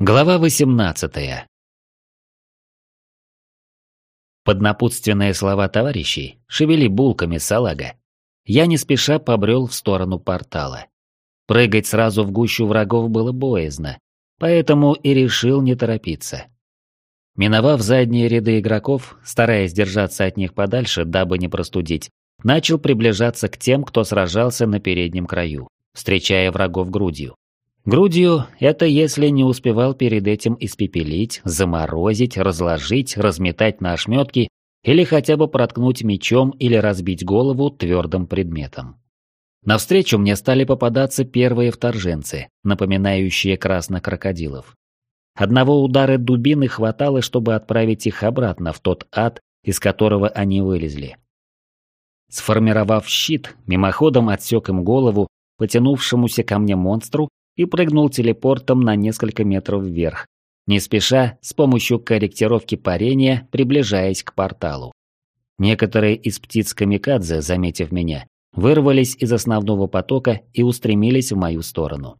Глава 18 Под напутственные слова товарищей «Шевели булками, салага!» я не спеша побрел в сторону портала. Прыгать сразу в гущу врагов было боязно, поэтому и решил не торопиться. Миновав задние ряды игроков, стараясь держаться от них подальше, дабы не простудить, начал приближаться к тем, кто сражался на переднем краю, встречая врагов грудью. Грудью – это если не успевал перед этим испепелить, заморозить, разложить, разметать на ошметки или хотя бы проткнуть мечом или разбить голову твердым предметом. Навстречу мне стали попадаться первые вторженцы, напоминающие красных крокодилов. Одного удара дубины хватало, чтобы отправить их обратно в тот ад, из которого они вылезли. Сформировав щит, мимоходом отсек им голову, потянувшемуся ко мне монстру, и прыгнул телепортом на несколько метров вверх, не спеша, с помощью корректировки парения, приближаясь к порталу. Некоторые из птиц камикадзе, заметив меня, вырвались из основного потока и устремились в мою сторону.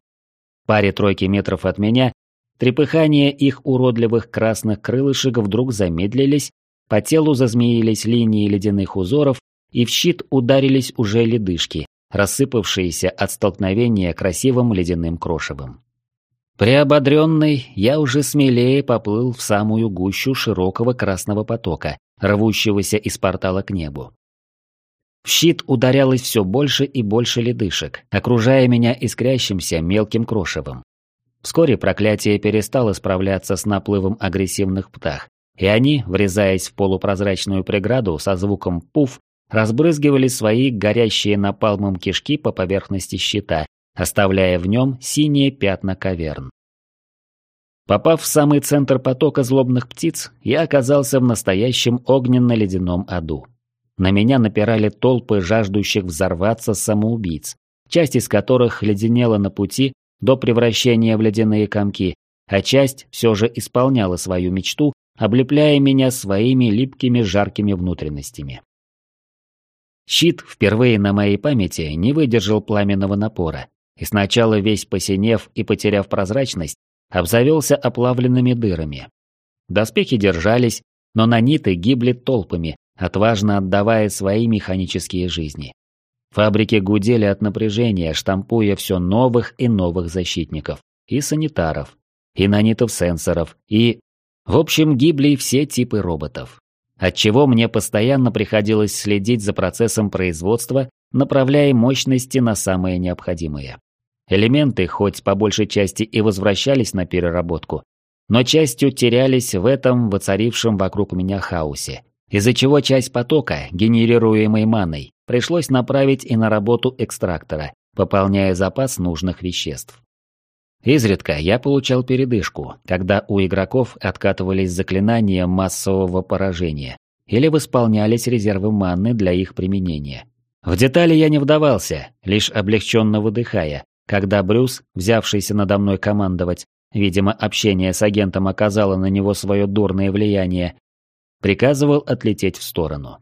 Паре тройки метров от меня, трепыхания их уродливых красных крылышек вдруг замедлились, по телу зазмеились линии ледяных узоров, и в щит ударились уже ледышки, рассыпавшиеся от столкновения красивым ледяным крошевом. Приободренный, я уже смелее поплыл в самую гущу широкого красного потока, рвущегося из портала к небу. В щит ударялось все больше и больше ледышек, окружая меня искрящимся мелким крошевом. Вскоре проклятие перестало справляться с наплывом агрессивных птах, и они, врезаясь в полупрозрачную преграду со звуком «пуф», разбрызгивали свои горящие напалмом кишки по поверхности щита, оставляя в нем синие пятна каверн. Попав в самый центр потока злобных птиц, я оказался в настоящем огненно-ледяном аду. На меня напирали толпы жаждущих взорваться самоубийц, часть из которых леденела на пути до превращения в ледяные комки, а часть все же исполняла свою мечту, облепляя меня своими липкими жаркими внутренностями. Щит впервые на моей памяти не выдержал пламенного напора, и сначала весь посинев и потеряв прозрачность, обзавелся оплавленными дырами. Доспехи держались, но наниты гибли толпами, отважно отдавая свои механические жизни. Фабрики гудели от напряжения, штампуя все новых и новых защитников, и санитаров, и нанитов-сенсоров, и... В общем, гибли все типы роботов отчего мне постоянно приходилось следить за процессом производства, направляя мощности на самые необходимые. Элементы, хоть по большей части и возвращались на переработку, но частью терялись в этом воцарившем вокруг меня хаосе, из-за чего часть потока, генерируемой маной, пришлось направить и на работу экстрактора, пополняя запас нужных веществ. Изредка я получал передышку, когда у игроков откатывались заклинания массового поражения или восполнялись резервы манны для их применения. В детали я не вдавался, лишь облегченно выдыхая, когда Брюс, взявшийся надо мной командовать, видимо, общение с агентом оказало на него свое дурное влияние, приказывал отлететь в сторону.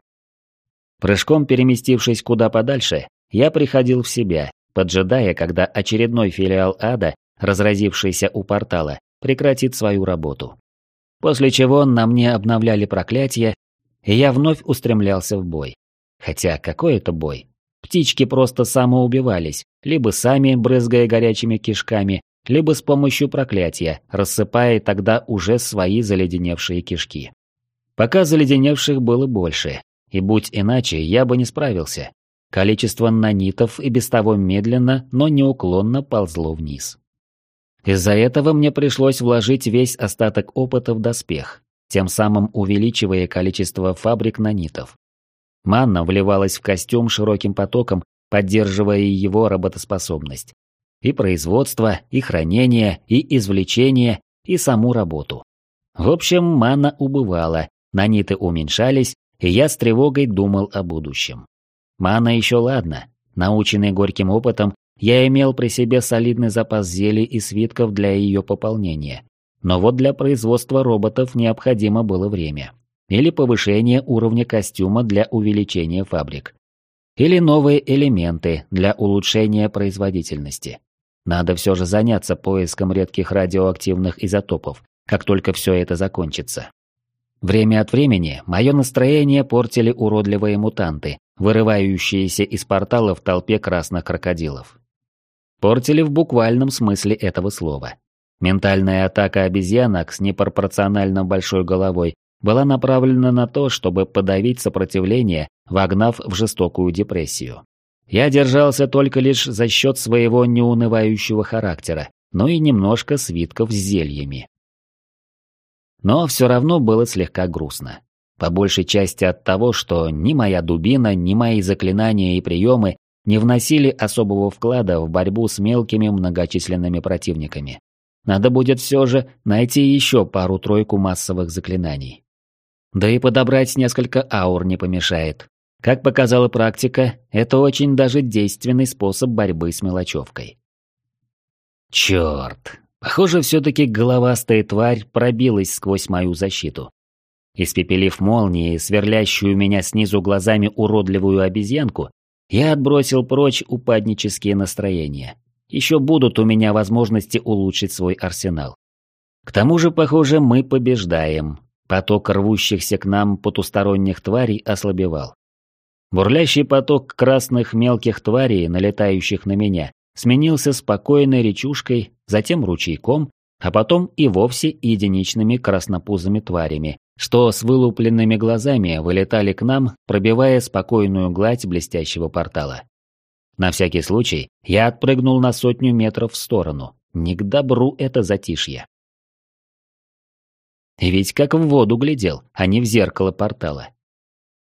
Прыжком переместившись куда подальше, я приходил в себя, поджидая, когда очередной филиал ада разразившийся у портала, прекратит свою работу. После чего на мне обновляли проклятие, и я вновь устремлялся в бой. Хотя какой это бой? Птички просто самоубивались, либо сами, брызгая горячими кишками, либо с помощью проклятия, рассыпая тогда уже свои заледеневшие кишки. Пока заледеневших было больше, и будь иначе, я бы не справился. Количество нанитов и без того медленно, но неуклонно ползло вниз. Из-за этого мне пришлось вложить весь остаток опыта в доспех, тем самым увеличивая количество фабрик нанитов. Манна вливалась в костюм широким потоком, поддерживая его работоспособность. И производство, и хранение, и извлечение, и саму работу. В общем, манна убывала, наниты уменьшались, и я с тревогой думал о будущем. Мана еще ладно, наученный горьким опытом, я имел при себе солидный запас зелий и свитков для ее пополнения. Но вот для производства роботов необходимо было время. Или повышение уровня костюма для увеличения фабрик. Или новые элементы для улучшения производительности. Надо все же заняться поиском редких радиоактивных изотопов, как только все это закончится. Время от времени мое настроение портили уродливые мутанты, вырывающиеся из портала в толпе красных крокодилов. Портили в буквальном смысле этого слова. Ментальная атака обезьянок с непропорционально большой головой была направлена на то, чтобы подавить сопротивление, вогнав в жестокую депрессию. Я держался только лишь за счет своего неунывающего характера, но и немножко свитков с зельями. Но все равно было слегка грустно. По большей части от того, что ни моя дубина, ни мои заклинания и приемы не вносили особого вклада в борьбу с мелкими многочисленными противниками. Надо будет все же найти еще пару-тройку массовых заклинаний. Да и подобрать несколько аур не помешает. Как показала практика, это очень даже действенный способ борьбы с мелочевкой. Черт, похоже, все-таки головастая тварь пробилась сквозь мою защиту. Испепелив молнией, сверлящую меня снизу глазами уродливую обезьянку, я отбросил прочь упаднические настроения. Еще будут у меня возможности улучшить свой арсенал. К тому же, похоже, мы побеждаем. Поток рвущихся к нам потусторонних тварей ослабевал. Бурлящий поток красных мелких тварей, налетающих на меня, сменился спокойной речушкой, затем ручейком, а потом и вовсе единичными краснопузыми тварями, что с вылупленными глазами вылетали к нам, пробивая спокойную гладь блестящего портала. На всякий случай я отпрыгнул на сотню метров в сторону. Не к добру это затишье. Ведь как в воду глядел, а не в зеркало портала.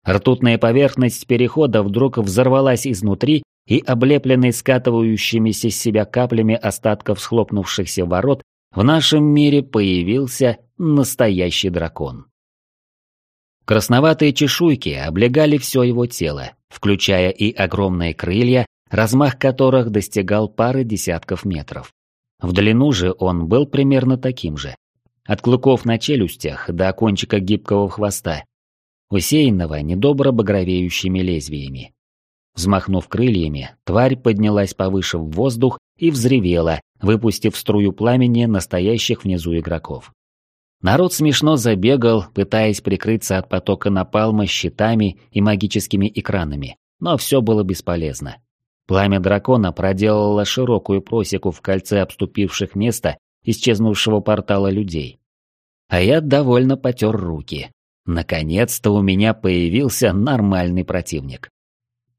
Ртутная поверхность перехода вдруг взорвалась изнутри, и облепленный скатывающимися с себя каплями остатков схлопнувшихся ворот, в нашем мире появился настоящий дракон. Красноватые чешуйки облегали все его тело, включая и огромные крылья, размах которых достигал пары десятков метров. В длину же он был примерно таким же. От клыков на челюстях до кончика гибкого хвоста, усеянного недобро багровеющими лезвиями. Взмахнув крыльями, тварь поднялась повыше в воздух и взревела, выпустив струю пламени настоящих внизу игроков. Народ смешно забегал, пытаясь прикрыться от потока напалма щитами и магическими экранами, но все было бесполезно. Пламя дракона проделало широкую просеку в кольце обступивших место исчезнувшего портала людей. А я довольно потер руки. Наконец-то у меня появился нормальный противник.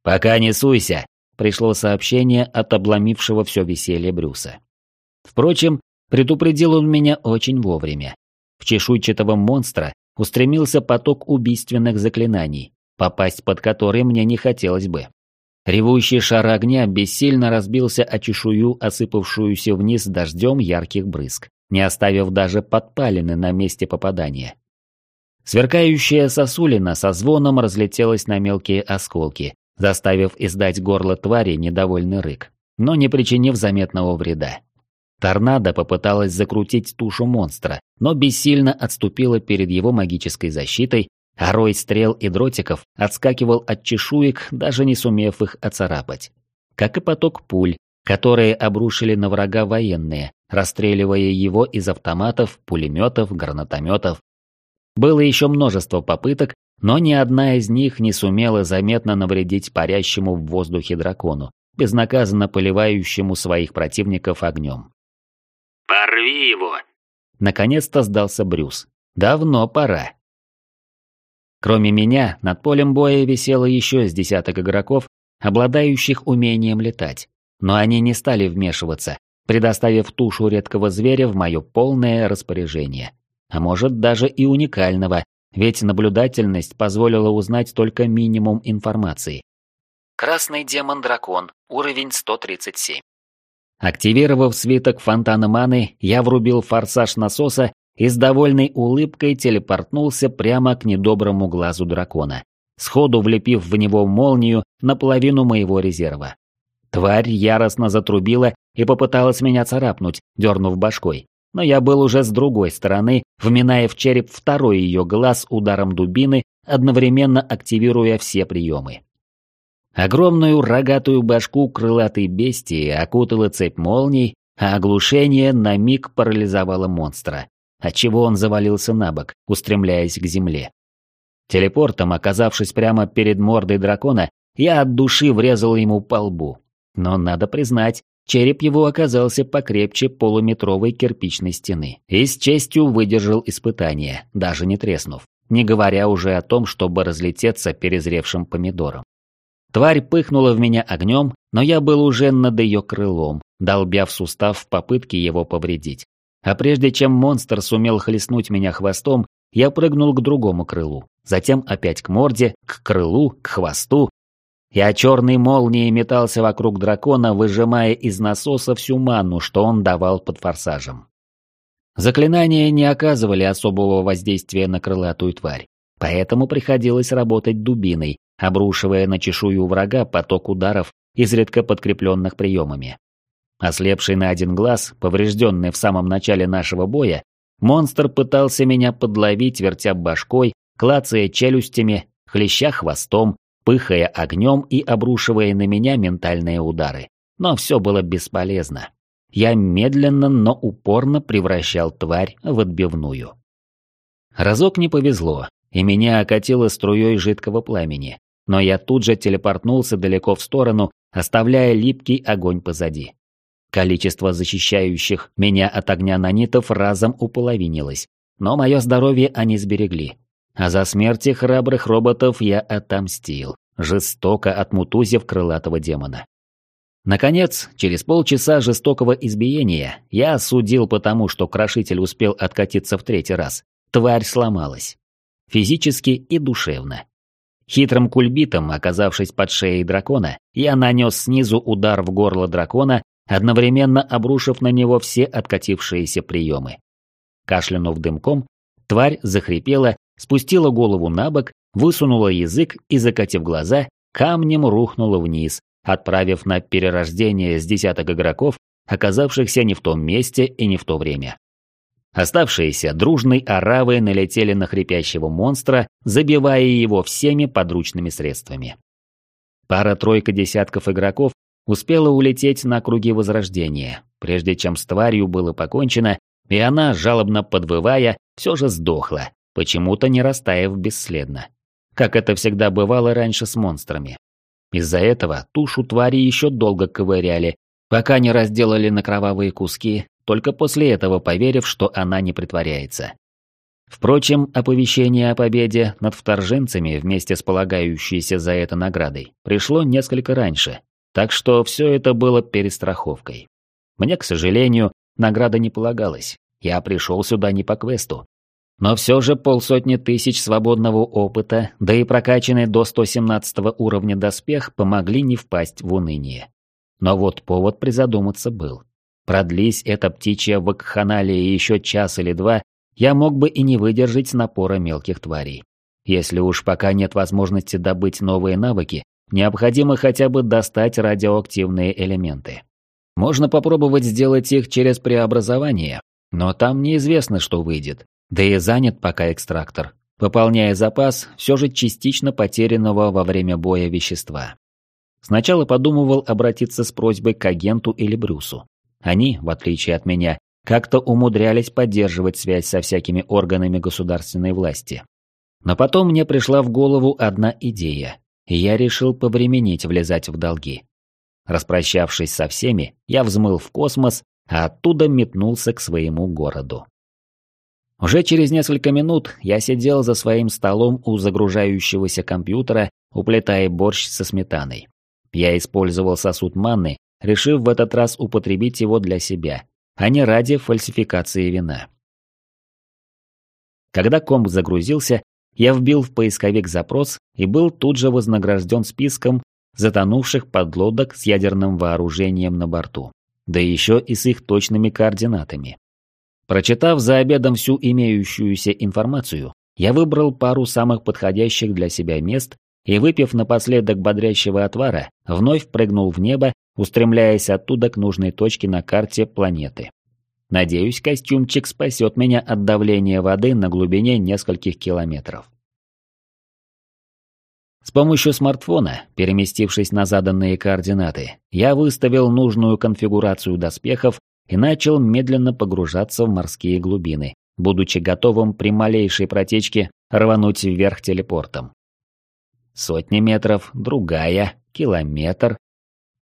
«Пока не суйся!» — пришло сообщение от обломившего все веселье Брюса. Впрочем, предупредил он меня очень вовремя. В чешуйчатого монстра устремился поток убийственных заклинаний, попасть под который мне не хотелось бы. Ревущий шар огня бессильно разбился о чешую, осыпавшуюся вниз дождем ярких брызг, не оставив даже подпалины на месте попадания. Сверкающая сосулина со звоном разлетелась на мелкие осколки, заставив издать горло твари недовольный рык, но не причинив заметного вреда. Торнадо попыталась закрутить тушу монстра, но бессильно отступила перед его магической защитой, а рой стрел и дротиков отскакивал от чешуек, даже не сумев их оцарапать. Как и поток пуль, которые обрушили на врага военные, расстреливая его из автоматов, пулеметов, гранатометов. Было еще множество попыток, но ни одна из них не сумела заметно навредить парящему в воздухе дракону, безнаказанно поливающему своих противников огнем. «Порви его!» Наконец-то сдался Брюс. «Давно пора». Кроме меня, над полем боя висело еще с десяток игроков, обладающих умением летать. Но они не стали вмешиваться, предоставив тушу редкого зверя в мое полное распоряжение. А может даже и уникального, ведь наблюдательность позволила узнать только минимум информации. Красный демон-дракон, уровень 137. Активировав свиток фонтана маны, я врубил форсаж насоса и с довольной улыбкой телепортнулся прямо к недоброму глазу дракона, сходу влепив в него молнию наполовину моего резерва. Тварь яростно затрубила и попыталась меня царапнуть, дернув башкой. Но я был уже с другой стороны, вминая в череп второй ее глаз ударом дубины, одновременно активируя все приемы. Огромную рогатую башку крылатой бестии окутала цепь молний, а оглушение на миг парализовало монстра, отчего он завалился на бок, устремляясь к земле. Телепортом, оказавшись прямо перед мордой дракона, я от души врезал ему по лбу. Но надо признать, череп его оказался покрепче полуметровой кирпичной стены и с честью выдержал испытание, даже не треснув, не говоря уже о том, чтобы разлететься перезревшим помидором. Тварь пыхнула в меня огнем, но я был уже над ее крылом, долбя в сустав в попытке его повредить. А прежде чем монстр сумел хлестнуть меня хвостом, я прыгнул к другому крылу, затем опять к морде, к крылу, к хвосту. Я черной молнией метался вокруг дракона, выжимая из насоса всю ману, что он давал под форсажем. Заклинания не оказывали особого воздействия на крылатую тварь, поэтому приходилось работать дубиной, обрушивая на чешую врага поток ударов, изредка подкрепленных приемами. Ослепший на один глаз, поврежденный в самом начале нашего боя, монстр пытался меня подловить, вертя башкой, клацая челюстями, хлеща хвостом, пыхая огнем и обрушивая на меня ментальные удары. Но все было бесполезно. Я медленно, но упорно превращал тварь в отбивную. Разок не повезло, и меня окатило струей жидкого пламени, но я тут же телепортнулся далеко в сторону, оставляя липкий огонь позади. Количество защищающих меня от огня нанитов разом уполовинилось, но мое здоровье они сберегли. А за смерти храбрых роботов я отомстил, жестоко отмутузив крылатого демона. Наконец, через полчаса жестокого избиения, я осудил потому, что крошитель успел откатиться в третий раз. Тварь сломалась. Физически и душевно. Хитрым кульбитом, оказавшись под шеей дракона, я нанес снизу удар в горло дракона, одновременно обрушив на него все откатившиеся приемы. Кашлянув дымком, тварь захрипела, спустила голову на бок, высунула язык и, закатив глаза, камнем рухнула вниз, отправив на перерождение с десяток игроков, оказавшихся не в том месте и не в то время. Оставшиеся дружной оравой налетели на хрипящего монстра, забивая его всеми подручными средствами. Пара-тройка десятков игроков успела улететь на круги Возрождения, прежде чем с тварью было покончено, и она, жалобно подвывая, все же сдохла, почему-то не растаяв бесследно. Как это всегда бывало раньше с монстрами. Из-за этого тушу твари еще долго ковыряли, пока не разделали на кровавые куски только после этого поверив, что она не притворяется. Впрочем, оповещение о победе над вторженцами вместе с полагающейся за это наградой пришло несколько раньше, так что все это было перестраховкой. Мне, к сожалению, награда не полагалась, я пришел сюда не по квесту. Но все же полсотни тысяч свободного опыта, да и прокачанный до 117 уровня доспех помогли не впасть в уныние. Но вот повод призадуматься был. Продлись эта птичья вакханалия еще час или два, я мог бы и не выдержать напора мелких тварей. Если уж пока нет возможности добыть новые навыки, необходимо хотя бы достать радиоактивные элементы. Можно попробовать сделать их через преобразование, но там неизвестно, что выйдет. Да и занят пока экстрактор, пополняя запас все же частично потерянного во время боя вещества. Сначала подумывал обратиться с просьбой к агенту или Брюсу. Они, в отличие от меня, как-то умудрялись поддерживать связь со всякими органами государственной власти. Но потом мне пришла в голову одна идея, и я решил повременить влезать в долги. Распрощавшись со всеми, я взмыл в космос, а оттуда метнулся к своему городу. Уже через несколько минут я сидел за своим столом у загружающегося компьютера, уплетая борщ со сметаной. Я использовал сосуд манны, решив в этот раз употребить его для себя, а не ради фальсификации вина. Когда комп загрузился, я вбил в поисковик запрос и был тут же вознагражден списком затонувших подлодок с ядерным вооружением на борту, да еще и с их точными координатами. Прочитав за обедом всю имеющуюся информацию, я выбрал пару самых подходящих для себя мест и, выпив напоследок бодрящего отвара, вновь прыгнул в небо устремляясь оттуда к нужной точке на карте планеты. Надеюсь, костюмчик спасет меня от давления воды на глубине нескольких километров. С помощью смартфона, переместившись на заданные координаты, я выставил нужную конфигурацию доспехов и начал медленно погружаться в морские глубины, будучи готовым при малейшей протечке рвануть вверх телепортом. Сотни метров, другая, километр.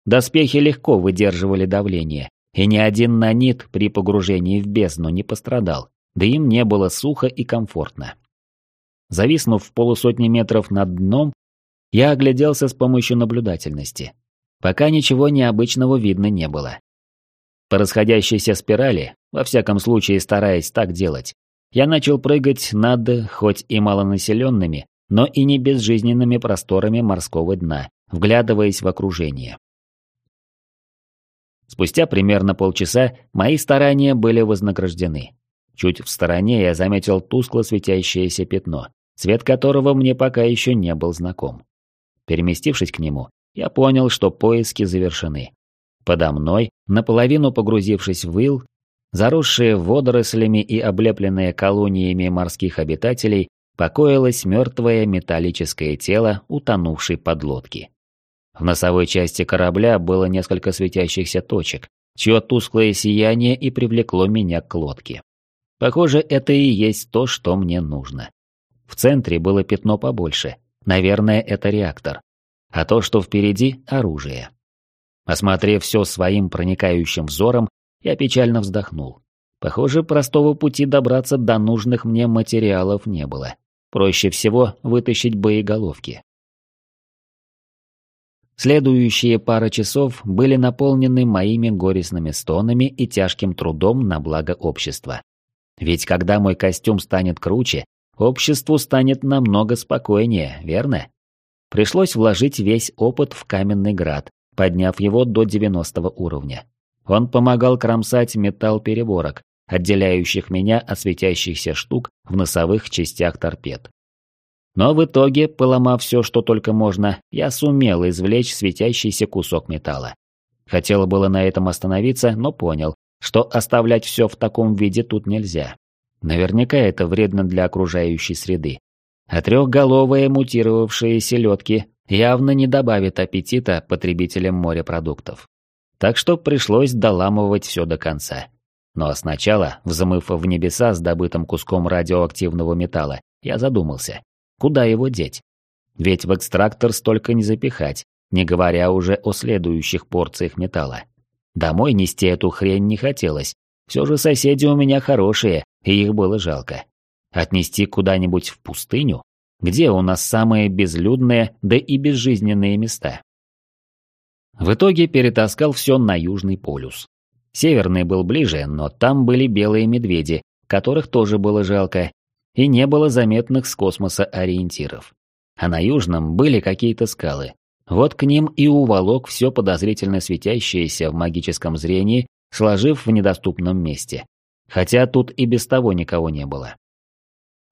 Доспехи легко выдерживали давление, и ни один нанит при погружении в бездну не пострадал, да им не было сухо и комфортно. Зависнув в полусотни метров над дном, я огляделся с помощью наблюдательности. Пока ничего необычного видно не было. По расходящейся спирали, во всяком случае стараясь так делать, я начал прыгать над, хоть и малонаселенными, но и не безжизненными просторами морского дна, вглядываясь в окружение. Спустя примерно полчаса мои старания были вознаграждены. Чуть в стороне я заметил тускло светящееся пятно, цвет которого мне пока еще не был знаком. Переместившись к нему, я понял, что поиски завершены. Подо мной, наполовину погрузившись в ил, заросшие водорослями и облепленные колониями морских обитателей, покоилось мертвое металлическое тело утонувшей подлодки. В носовой части корабля было несколько светящихся точек, чье тусклое сияние и привлекло меня к лодке. Похоже, это и есть то, что мне нужно. В центре было пятно побольше, Наверное, это реактор. А то, что впереди – оружие. Осмотрев все своим проникающим взором, я печально вздохнул. Похоже, простого пути добраться до нужных мне материалов не было. Проще всего вытащить боеголовки. Следующие пара часов были наполнены моими горестными стонами и тяжким трудом на благо общества. Ведь когда мой костюм станет круче, обществу станет намного спокойнее, верно? Пришлось вложить весь опыт в каменный град, подняв его до 90 уровня. Он помогал кромсать металл переборок, отделяющих меня от светящихся штук в носовых частях торпед. Но в итоге, поломав все, что только можно, я сумел извлечь светящийся кусок металла. Хотел было на этом остановиться, но понял, что оставлять все в таком виде тут нельзя. Наверняка это вредно для окружающей среды. А трехголовые мутировавшие селедки явно не добавят аппетита потребителям морепродуктов. Так что пришлось доламывать все до конца. Но сначала, взмыв в небеса с добытым куском радиоактивного металла, я задумался, куда его деть? Ведь в экстрактор столько не запихать, не говоря уже о следующих порциях металла. Домой нести эту хрень не хотелось. Все же соседи у меня хорошие, и их было жалко. Отнести куда-нибудь в пустыню? Где у нас самые безлюдные, да и безжизненные места? В итоге перетаскал все на Южный полюс. Северный был ближе, но там были белые медведи, которых тоже было жалко, и не было заметных с космоса ориентиров. А на Южном были какие-то скалы. Вот к ним и уволок все подозрительно светящееся в магическом зрении, сложив в недоступном месте хотя тут и без того никого не было.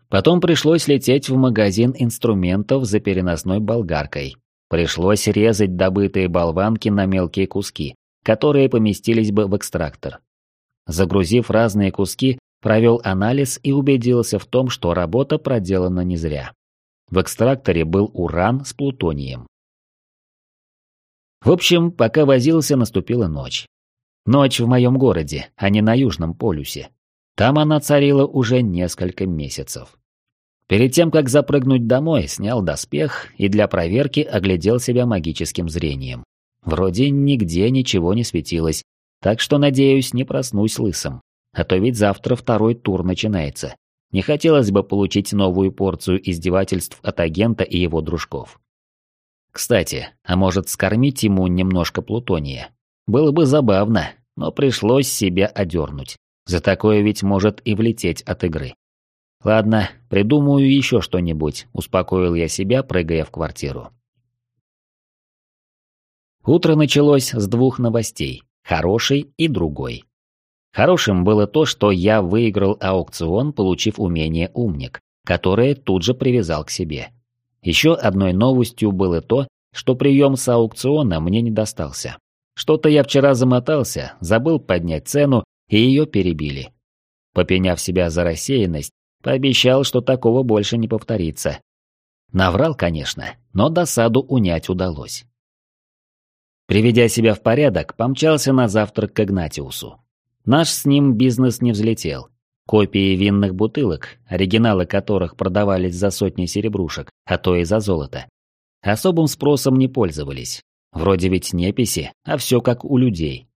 Потом пришлось лететь в магазин инструментов за переносной болгаркой. Пришлось резать добытые болванки на мелкие куски, которые поместились бы в экстрактор. Загрузив разные куски, провел анализ и убедился в том, что работа проделана не зря. В экстракторе был уран с плутонием. В общем, пока возился, наступила ночь. Ночь в моем городе, а не на Южном полюсе. Там она царила уже несколько месяцев. Перед тем, как запрыгнуть домой, снял доспех и для проверки оглядел себя магическим зрением. Вроде нигде ничего не светилось, так что, надеюсь, не проснусь лысым. А то ведь завтра второй тур начинается. Не хотелось бы получить новую порцию издевательств от агента и его дружков. Кстати, а может скормить ему немножко плутония? Было бы забавно, но пришлось себя одернуть. За такое ведь может и влететь от игры. Ладно, придумаю еще что-нибудь, успокоил я себя, прыгая в квартиру. Утро началось с двух новостей, хорошей и другой. Хорошим было то, что я выиграл аукцион, получив умение «Умник», которое тут же привязал к себе. Еще одной новостью было то, что прием с аукциона мне не достался. Что-то я вчера замотался, забыл поднять цену, и ее перебили. Попеняв себя за рассеянность, пообещал, что такого больше не повторится. Наврал, конечно, но досаду унять удалось. Приведя себя в порядок, помчался на завтрак к Игнатиусу. Наш с ним бизнес не взлетел. Копии винных бутылок, оригиналы которых продавались за сотни серебрушек, а то и за золото, особым спросом не пользовались. Вроде ведь неписи, а все как у людей.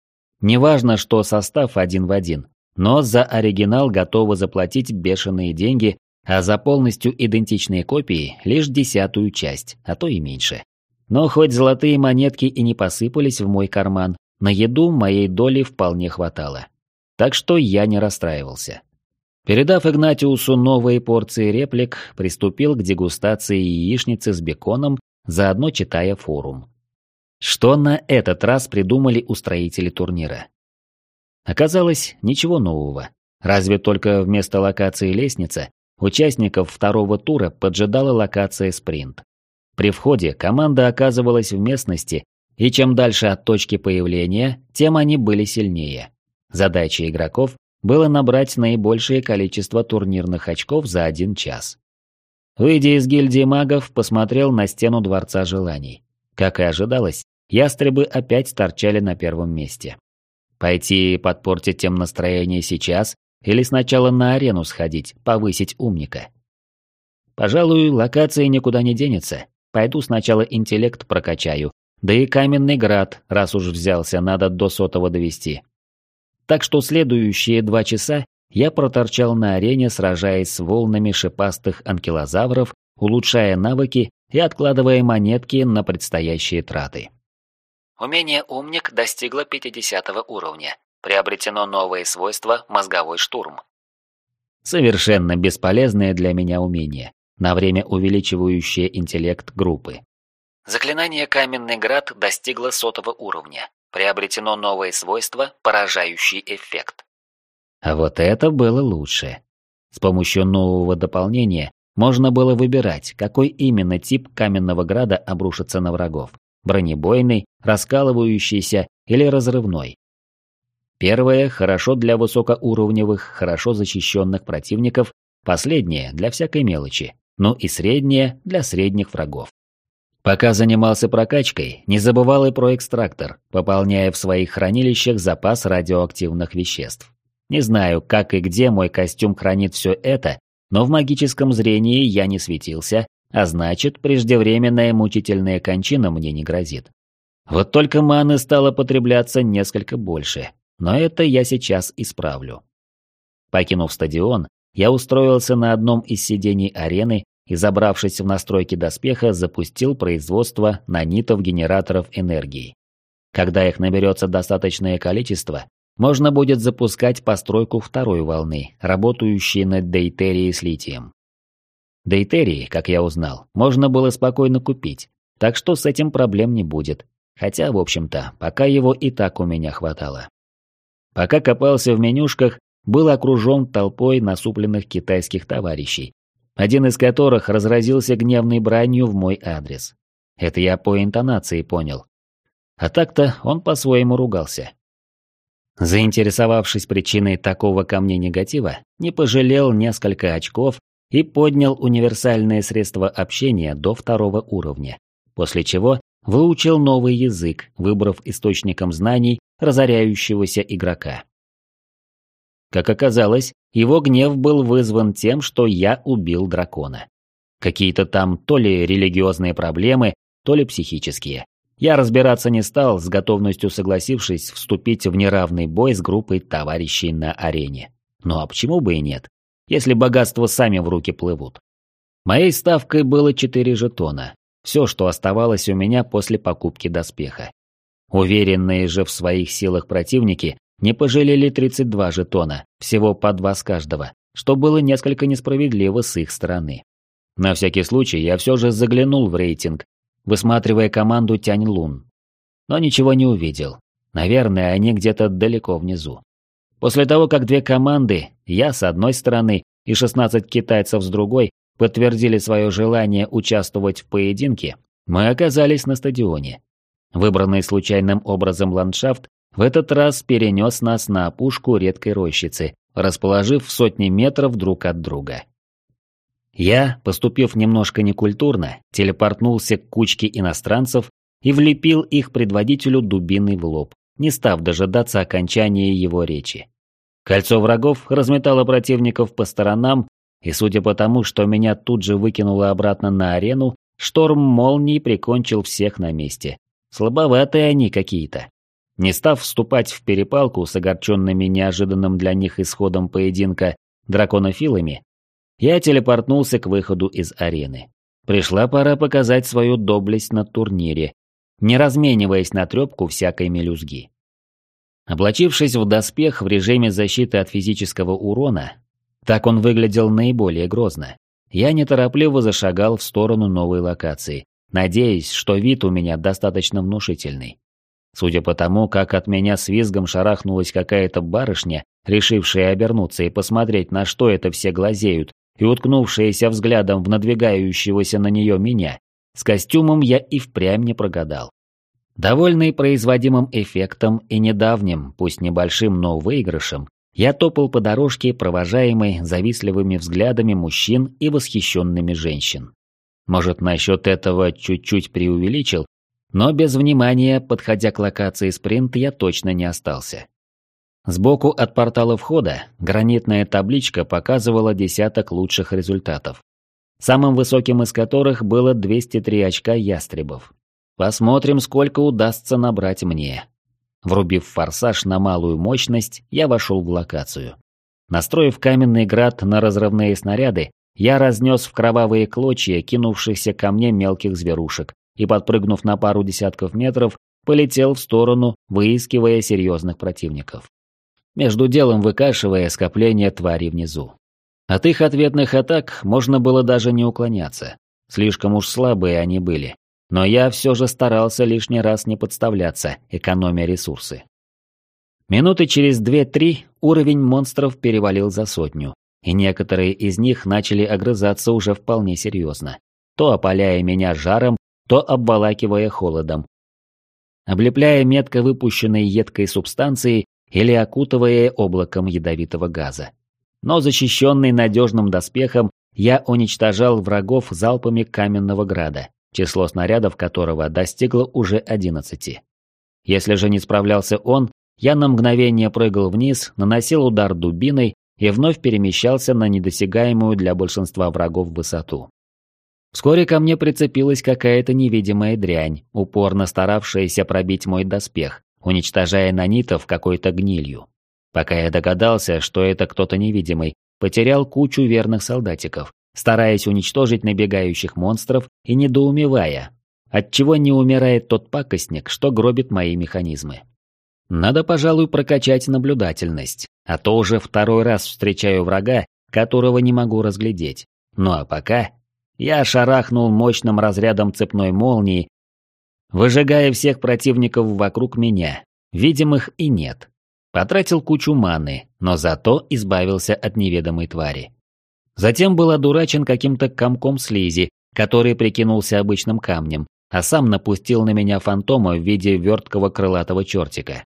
Неважно, что состав один в один, но за оригинал готовы заплатить бешеные деньги, а за полностью идентичные копии лишь десятую часть, а то и меньше. Но хоть золотые монетки и не посыпались в мой карман, на еду моей доли вполне хватало. Так что я не расстраивался. Передав Игнатиусу новые порции реплик, приступил к дегустации яичницы с беконом, заодно читая форум. Что на этот раз придумали устроители турнира? Оказалось, ничего нового. Разве только вместо локации лестница, участников второго тура поджидала локация спринт. При входе команда оказывалась в местности, и чем дальше от точки появления, тем они были сильнее. Задача игроков было набрать наибольшее количество турнирных очков за один час. Выйдя из гильдии магов, посмотрел на стену Дворца Желаний. Как и ожидалось, ястребы опять торчали на первом месте. Пойти подпортить тем настроение сейчас или сначала на арену сходить, повысить умника? Пожалуй, локация никуда не денется. Пойду сначала интеллект прокачаю, да и каменный град, раз уж взялся, надо до сотого довести. Так что следующие два часа я проторчал на арене, сражаясь с волнами шипастых анкилозавров, улучшая навыки и откладывая монетки на предстоящие траты. Умение «Умник» достигло 50 уровня. Приобретено новое свойство «Мозговой штурм». Совершенно бесполезное для меня умение, на время увеличивающее интеллект группы. Заклинание «Каменный град» достигло сотого уровня. Приобретено новое свойство «Поражающий эффект». А вот это было лучше. С помощью нового дополнения можно было выбирать, какой именно тип каменного града обрушится на врагов. Бронебойный, раскалывающийся или разрывной. Первое – хорошо для высокоуровневых, хорошо защищенных противников, последнее – для всякой мелочи, ну и среднее – для средних врагов. Пока занимался прокачкой, не забывал и про экстрактор, пополняя в своих хранилищах запас радиоактивных веществ. Не знаю, как и где мой костюм хранит все это, но в магическом зрении я не светился, а значит, преждевременная мучительная кончина мне не грозит. Вот только маны стало потребляться несколько больше, но это я сейчас исправлю. Покинув стадион, я устроился на одном из сидений арены и, забравшись в настройки доспеха, запустил производство нанитов-генераторов энергии. Когда их наберется достаточное количество, можно будет запускать постройку второй волны, работающей над дейтерией с литием. Дейтерии, как я узнал, можно было спокойно купить, так что с этим проблем не будет. Хотя, в общем-то, пока его и так у меня хватало. Пока копался в менюшках, был окружен толпой насупленных китайских товарищей, один из которых разразился гневной бранью в мой адрес. Это я по интонации понял. А так-то он по-своему ругался. Заинтересовавшись причиной такого ко мне негатива, не пожалел несколько очков и поднял универсальное средство общения до второго уровня, после чего выучил новый язык, выбрав источником знаний разоряющегося игрока. Как оказалось, его гнев был вызван тем, что я убил дракона. Какие-то там то ли религиозные проблемы, то ли психические. Я разбираться не стал, с готовностью согласившись вступить в неравный бой с группой товарищей на арене. Ну а почему бы и нет, если богатства сами в руки плывут? Моей ставкой было четыре жетона. Все, что оставалось у меня после покупки доспеха. Уверенные же в своих силах противники не пожалели 32 жетона, всего по два с каждого, что было несколько несправедливо с их стороны. На всякий случай я все же заглянул в рейтинг, высматривая команду Тянь Лун. Но ничего не увидел. Наверное, они где-то далеко внизу. После того, как две команды, я с одной стороны и 16 китайцев с другой, подтвердили свое желание участвовать в поединке, мы оказались на стадионе. Выбранный случайным образом ландшафт в этот раз перенес нас на опушку редкой рощицы, расположив в сотни метров друг от друга. Я, поступив немножко некультурно, телепортнулся к кучке иностранцев и влепил их предводителю дубиной в лоб, не став дожидаться окончания его речи. Кольцо врагов разметало противников по сторонам, и судя по тому, что меня тут же выкинуло обратно на арену, шторм молний прикончил всех на месте. Слабоватые они какие-то. Не став вступать в перепалку с огорченными неожиданным для них исходом поединка драконофилами, я телепортнулся к выходу из арены. Пришла пора показать свою доблесть на турнире, не размениваясь на трепку всякой мелюзги. Облачившись в доспех в режиме защиты от физического урона, так он выглядел наиболее грозно, я неторопливо зашагал в сторону новой локации, надеясь, что вид у меня достаточно внушительный. Судя по тому, как от меня с визгом шарахнулась какая-то барышня, решившая обернуться и посмотреть, на что это все глазеют, и уткнувшаяся взглядом в надвигающегося на нее меня, с костюмом я и впрямь не прогадал. Довольный производимым эффектом и недавним, пусть небольшим, но выигрышем, я топал по дорожке, провожаемой завистливыми взглядами мужчин и восхищенными женщин. Может, насчет этого чуть-чуть преувеличил, но без внимания, подходя к локации спринт, я точно не остался. Сбоку от портала входа гранитная табличка показывала десяток лучших результатов, самым высоким из которых было 203 очка ястребов. Посмотрим, сколько удастся набрать мне. Врубив форсаж на малую мощность, я вошел в локацию. Настроив каменный град на разрывные снаряды, я разнес в кровавые клочья кинувшихся ко мне мелких зверушек и, подпрыгнув на пару десятков метров, полетел в сторону, выискивая серьезных противников между делом выкашивая скопление тварей внизу. От их ответных атак можно было даже не уклоняться. Слишком уж слабые они были. Но я все же старался лишний раз не подставляться, экономя ресурсы. Минуты через две-три уровень монстров перевалил за сотню, и некоторые из них начали огрызаться уже вполне серьезно, то опаляя меня жаром, то обволакивая холодом. Облепляя метко выпущенной едкой субстанцией, или окутывая облаком ядовитого газа. Но защищенный надежным доспехом, я уничтожал врагов залпами каменного града, число снарядов которого достигло уже одиннадцати. Если же не справлялся он, я на мгновение прыгал вниз, наносил удар дубиной и вновь перемещался на недосягаемую для большинства врагов высоту. Вскоре ко мне прицепилась какая-то невидимая дрянь, упорно старавшаяся пробить мой доспех, уничтожая нанитов какой-то гнилью. Пока я догадался, что это кто-то невидимый, потерял кучу верных солдатиков, стараясь уничтожить набегающих монстров и недоумевая, отчего не умирает тот пакостник, что гробит мои механизмы. Надо, пожалуй, прокачать наблюдательность, а то уже второй раз встречаю врага, которого не могу разглядеть. Ну а пока я шарахнул мощным разрядом цепной молнии выжигая всех противников вокруг меня, видимых и нет. Потратил кучу маны, но зато избавился от неведомой твари. Затем был одурачен каким-то комком слизи, который прикинулся обычным камнем, а сам напустил на меня фантома в виде верткого крылатого чертика,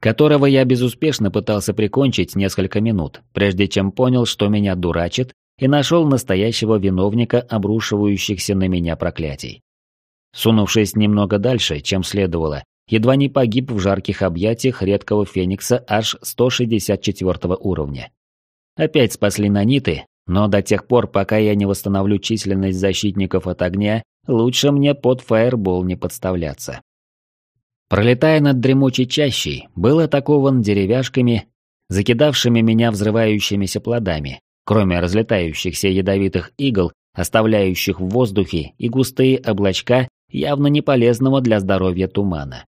которого я безуспешно пытался прикончить несколько минут, прежде чем понял, что меня дурачит, и нашел настоящего виновника обрушивающихся на меня проклятий. Сунувшись немного дальше, чем следовало, едва не погиб в жарких объятиях редкого феникса аж 164 уровня. Опять спасли наниты, но до тех пор, пока я не восстановлю численность защитников от огня, лучше мне под фаербол не подставляться. Пролетая над дремучей чащей, был атакован деревяшками, закидавшими меня взрывающимися плодами, кроме разлетающихся ядовитых игл, оставляющих в воздухе и густые облачка явно не полезного для здоровья тумана.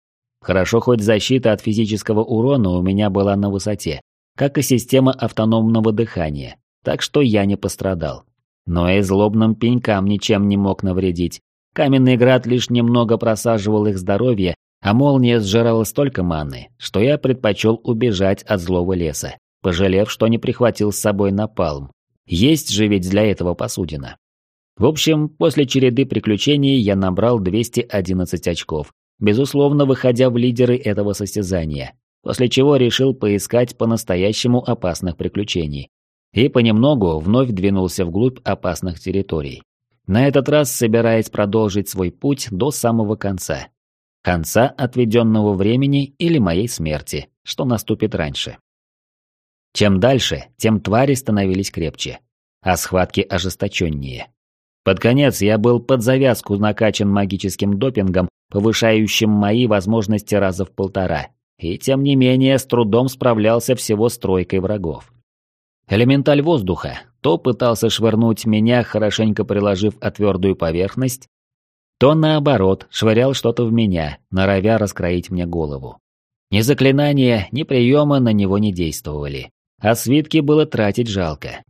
Хорошо хоть защита от физического урона у меня была на высоте, как и система автономного дыхания, так что я не пострадал. Но и злобным пенькам ничем не мог навредить. Каменный град лишь немного просаживал их здоровье, а молния сжирала столько маны, что я предпочел убежать от злого леса, пожалев, что не прихватил с собой напалм. Есть же ведь для этого посудина. В общем, после череды приключений я набрал 211 очков, безусловно выходя в лидеры этого состязания, после чего решил поискать по-настоящему опасных приключений. и понемногу вновь двинулся вглубь опасных территорий. На этот раз собираясь продолжить свой путь до самого конца. Конца отведенного времени или моей смерти, что наступит раньше. Чем дальше, тем твари становились крепче, а схватки ожесточеннее. Под конец я был под завязку накачан магическим допингом, повышающим мои возможности раза в полтора, и тем не менее с трудом справлялся всего с тройкой врагов. Элементаль воздуха то пытался швырнуть меня, хорошенько приложив о твердую поверхность, то наоборот швырял что-то в меня, норовя раскроить мне голову. Ни заклинания, ни приемы на него не действовали, а свитки было тратить жалко.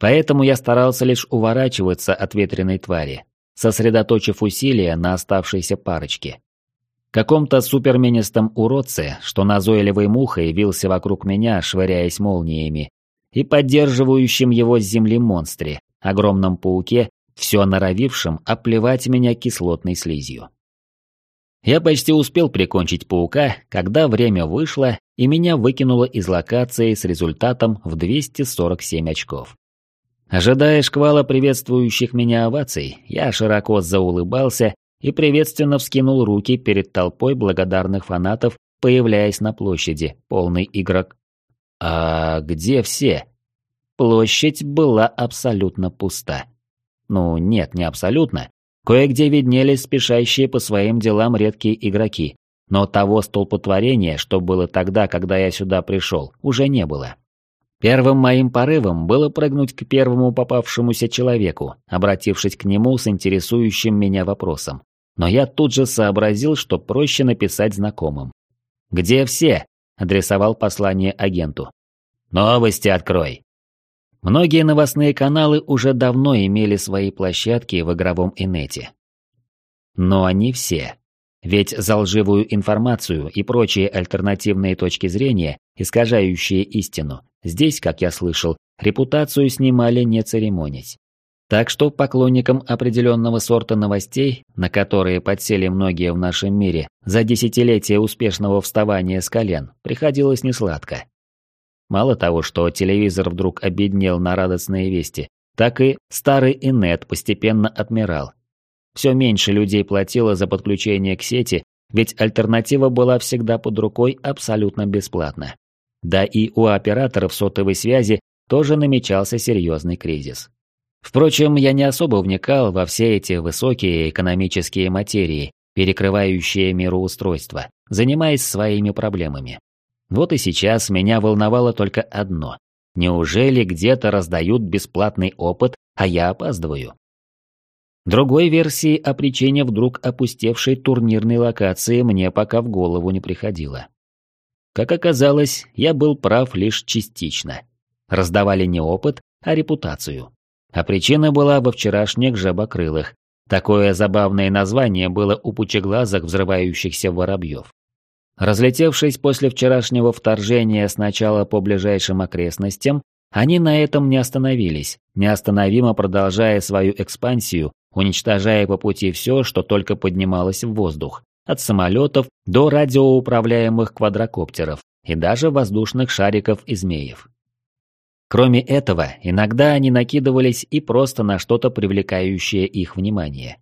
Поэтому я старался лишь уворачиваться от ветреной твари, сосредоточив усилия на оставшейся парочке. Каком-то суперменистом уродце, что назойливой мухой вился вокруг меня, швыряясь молниями, и поддерживающем его с земли монстре, огромном пауке, все норовившем оплевать меня кислотной слизью. Я почти успел прикончить паука, когда время вышло, и меня выкинуло из локации с результатом в 247 очков. Ожидая шквала приветствующих меня оваций, я широко заулыбался и приветственно вскинул руки перед толпой благодарных фанатов, появляясь на площади, полный игрок. А где все? Площадь была абсолютно пуста. Ну, нет, не абсолютно. Кое-где виднелись спешащие по своим делам редкие игроки, но того столпотворения, что было тогда, когда я сюда пришел, уже не было. Первым моим порывом было прыгнуть к первому попавшемуся человеку, обратившись к нему с интересующим меня вопросом. Но я тут же сообразил, что проще написать знакомым. «Где все?» – адресовал послание агенту. «Новости открой!» Многие новостные каналы уже давно имели свои площадки в игровом инете. Но они все. Ведь за лживую информацию и прочие альтернативные точки зрения, искажающие истину, Здесь, как я слышал, репутацию снимали не церемонить. Так что поклонникам определенного сорта новостей, на которые подсели многие в нашем мире за десятилетия успешного вставания с колен, приходилось несладко. Мало того, что телевизор вдруг обеднел на радостные вести, так и старый инет постепенно отмирал. Все меньше людей платило за подключение к сети, ведь альтернатива была всегда под рукой абсолютно бесплатно. Да и у операторов сотовой связи тоже намечался серьезный кризис. Впрочем, я не особо вникал во все эти высокие экономические материи, перекрывающие мироустройство, занимаясь своими проблемами. Вот и сейчас меня волновало только одно. Неужели где-то раздают бесплатный опыт, а я опаздываю? Другой версии о причине вдруг опустевшей турнирной локации мне пока в голову не приходило. Как оказалось, я был прав лишь частично. Раздавали не опыт, а репутацию. А причина была во вчерашних жабокрылых. Такое забавное название было у пучеглазых взрывающихся воробьев. Разлетевшись после вчерашнего вторжения сначала по ближайшим окрестностям, они на этом не остановились, неостановимо продолжая свою экспансию, уничтожая по пути все, что только поднималось в воздух, от самолетов до радиоуправляемых квадрокоптеров и даже воздушных шариков и змеев. Кроме этого, иногда они накидывались и просто на что-то привлекающее их внимание.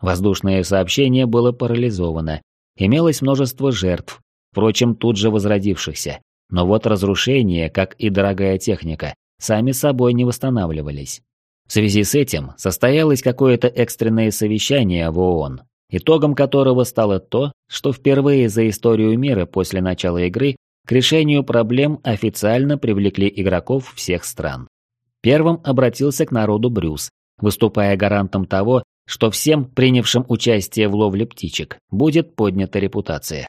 Воздушное сообщение было парализовано, имелось множество жертв, впрочем, тут же возродившихся, но вот разрушения, как и дорогая техника, сами собой не восстанавливались. В связи с этим состоялось какое-то экстренное совещание в ООН, итогом которого стало то, что впервые за историю мира после начала игры к решению проблем официально привлекли игроков всех стран. Первым обратился к народу Брюс, выступая гарантом того, что всем, принявшим участие в ловле птичек, будет поднята репутация.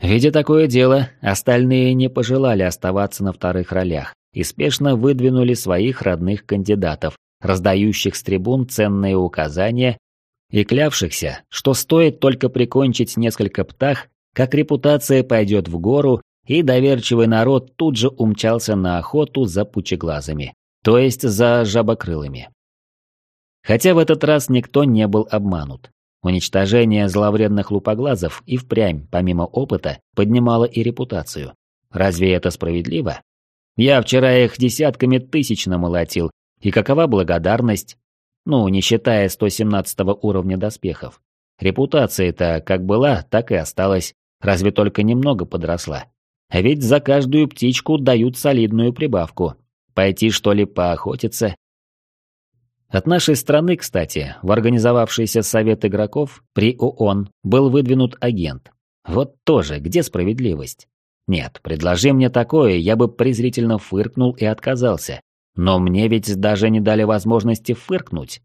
Видя такое дело, остальные не пожелали оставаться на вторых ролях и спешно выдвинули своих родных кандидатов, раздающих с трибун ценные указания и клявшихся, что стоит только прикончить несколько птах, как репутация пойдет в гору, и доверчивый народ тут же умчался на охоту за пучеглазами, то есть за жабокрылыми. Хотя в этот раз никто не был обманут. Уничтожение зловредных лупоглазов и впрямь, помимо опыта, поднимало и репутацию. Разве это справедливо? Я вчера их десятками тысяч намолотил, и какова благодарность? Ну, не считая 117 уровня доспехов. Репутация-то как была, так и осталась, разве только немного подросла. А ведь за каждую птичку дают солидную прибавку. Пойти что ли поохотиться? От нашей страны, кстати, в организовавшийся совет игроков при ООН был выдвинут агент. Вот тоже, где справедливость? Нет, предложи мне такое, я бы презрительно фыркнул и отказался. Но мне ведь даже не дали возможности фыркнуть.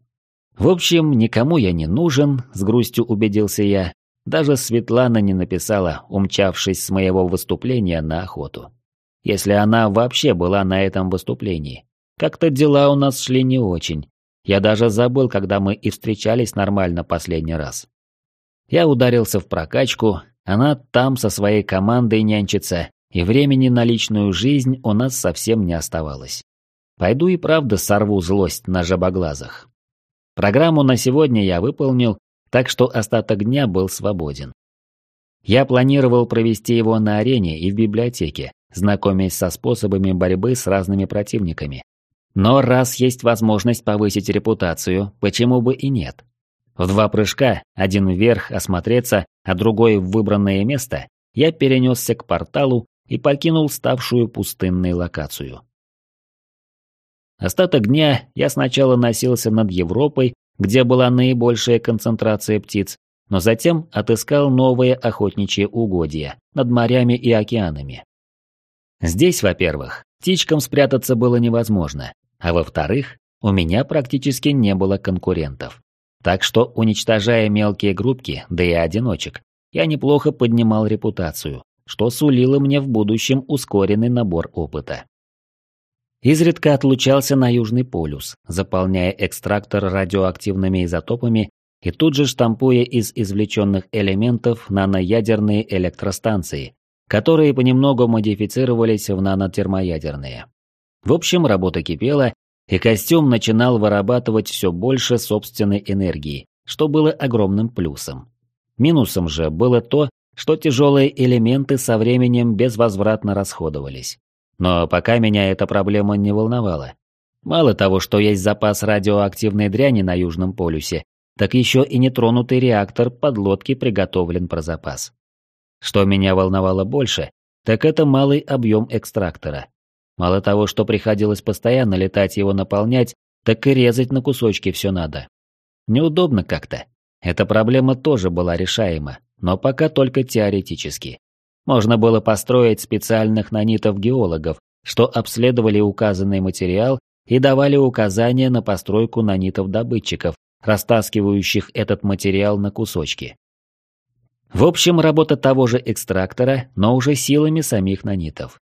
В общем, никому я не нужен, с грустью убедился я. Даже Светлана не написала, умчавшись с моего выступления на охоту. Если она вообще была на этом выступлении. Как-то дела у нас шли не очень. Я даже забыл, когда мы и встречались нормально последний раз. Я ударился в прокачку, она там со своей командой нянчится, и времени на личную жизнь у нас совсем не оставалось. Пойду и правда сорву злость на жабоглазах. Программу на сегодня я выполнил, так что остаток дня был свободен. Я планировал провести его на арене и в библиотеке, знакомясь со способами борьбы с разными противниками. Но раз есть возможность повысить репутацию, почему бы и нет? В два прыжка, один вверх осмотреться, а другой в выбранное место, я перенесся к порталу и покинул ставшую пустынной локацию. Остаток дня я сначала носился над Европой, где была наибольшая концентрация птиц, но затем отыскал новые охотничьи угодья над морями и океанами. Здесь, во-первых, птичкам спрятаться было невозможно, а во-вторых, у меня практически не было конкурентов. Так что, уничтожая мелкие группки, да и одиночек, я неплохо поднимал репутацию, что сулило мне в будущем ускоренный набор опыта. Изредка отлучался на Южный полюс, заполняя экстрактор радиоактивными изотопами и тут же штампуя из извлеченных элементов наноядерные электростанции, которые понемногу модифицировались в нанотермоядерные. В общем, работа кипела, и костюм начинал вырабатывать все больше собственной энергии, что было огромным плюсом. Минусом же было то, что тяжелые элементы со временем безвозвратно расходовались. Но пока меня эта проблема не волновала. Мало того, что есть запас радиоактивной дряни на Южном полюсе, так еще и нетронутый реактор подлодки приготовлен про запас. Что меня волновало больше, так это малый объем экстрактора. Мало того, что приходилось постоянно летать его наполнять, так и резать на кусочки все надо. Неудобно как-то. Эта проблема тоже была решаема, но пока только теоретически. Можно было построить специальных нанитов-геологов, что обследовали указанный материал и давали указания на постройку нанитов-добытчиков, растаскивающих этот материал на кусочки. В общем, работа того же экстрактора, но уже силами самих нанитов.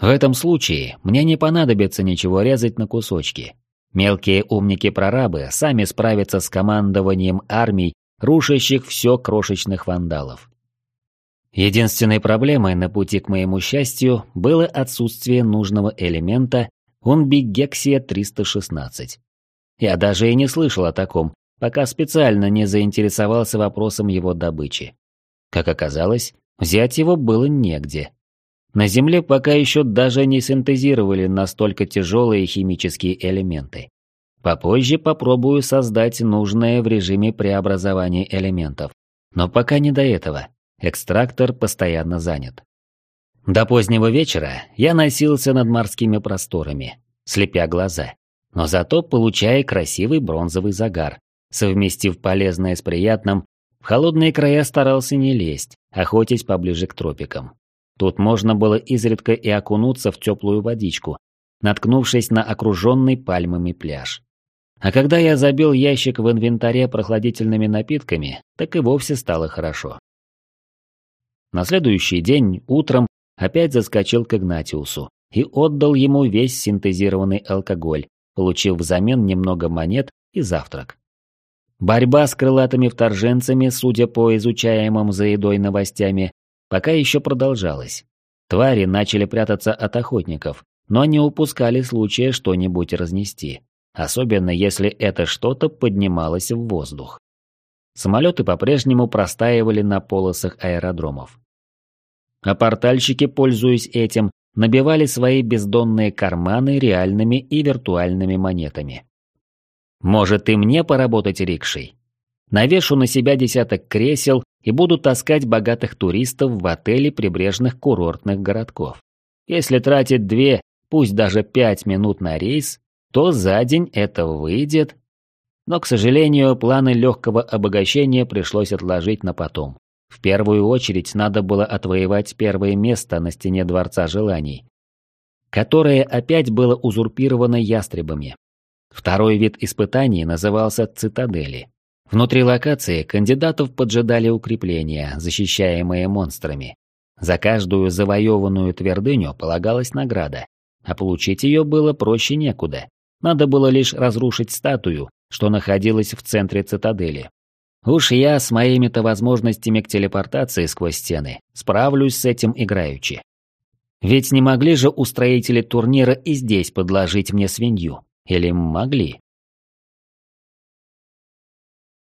В этом случае мне не понадобится ничего резать на кусочки. Мелкие умники-прорабы сами справятся с командованием армий, рушащих все крошечных вандалов. Единственной проблемой на пути к моему счастью было отсутствие нужного элемента Унбигексия 316. Я даже и не слышал о таком, пока специально не заинтересовался вопросом его добычи. Как оказалось, взять его было негде. На Земле пока еще даже не синтезировали настолько тяжелые химические элементы. Попозже попробую создать нужное в режиме преобразования элементов. Но пока не до этого. Экстрактор постоянно занят. До позднего вечера я носился над морскими просторами, слепя глаза, но зато получая красивый бронзовый загар. Совместив полезное с приятным, в холодные края старался не лезть, охотясь поближе к тропикам. Тут можно было изредка и окунуться в теплую водичку, наткнувшись на окруженный пальмами пляж. А когда я забил ящик в инвентаре прохладительными напитками, так и вовсе стало хорошо. На следующий день, утром, опять заскочил к Игнатиусу и отдал ему весь синтезированный алкоголь, получив взамен немного монет и завтрак. Борьба с крылатыми вторженцами, судя по изучаемым за едой новостями, пока еще продолжалось. Твари начали прятаться от охотников, но не упускали случая что-нибудь разнести, особенно если это что-то поднималось в воздух. Самолеты по-прежнему простаивали на полосах аэродромов. А портальщики, пользуясь этим, набивали свои бездонные карманы реальными и виртуальными монетами. Может и мне поработать рикшей? Навешу на себя десяток кресел и буду таскать богатых туристов в отели прибрежных курортных городков. Если тратить две, пусть даже пять минут на рейс, то за день это выйдет. Но, к сожалению, планы легкого обогащения пришлось отложить на потом. В первую очередь надо было отвоевать первое место на стене Дворца Желаний, которое опять было узурпировано ястребами. Второй вид испытаний назывался «Цитадели». Внутри локации кандидатов поджидали укрепления, защищаемые монстрами. За каждую завоеванную твердыню полагалась награда, а получить ее было проще некуда. Надо было лишь разрушить статую, что находилась в центре цитадели. Уж я с моими-то возможностями к телепортации сквозь стены справлюсь с этим играючи. Ведь не могли же устроители турнира и здесь подложить мне свинью? Или могли?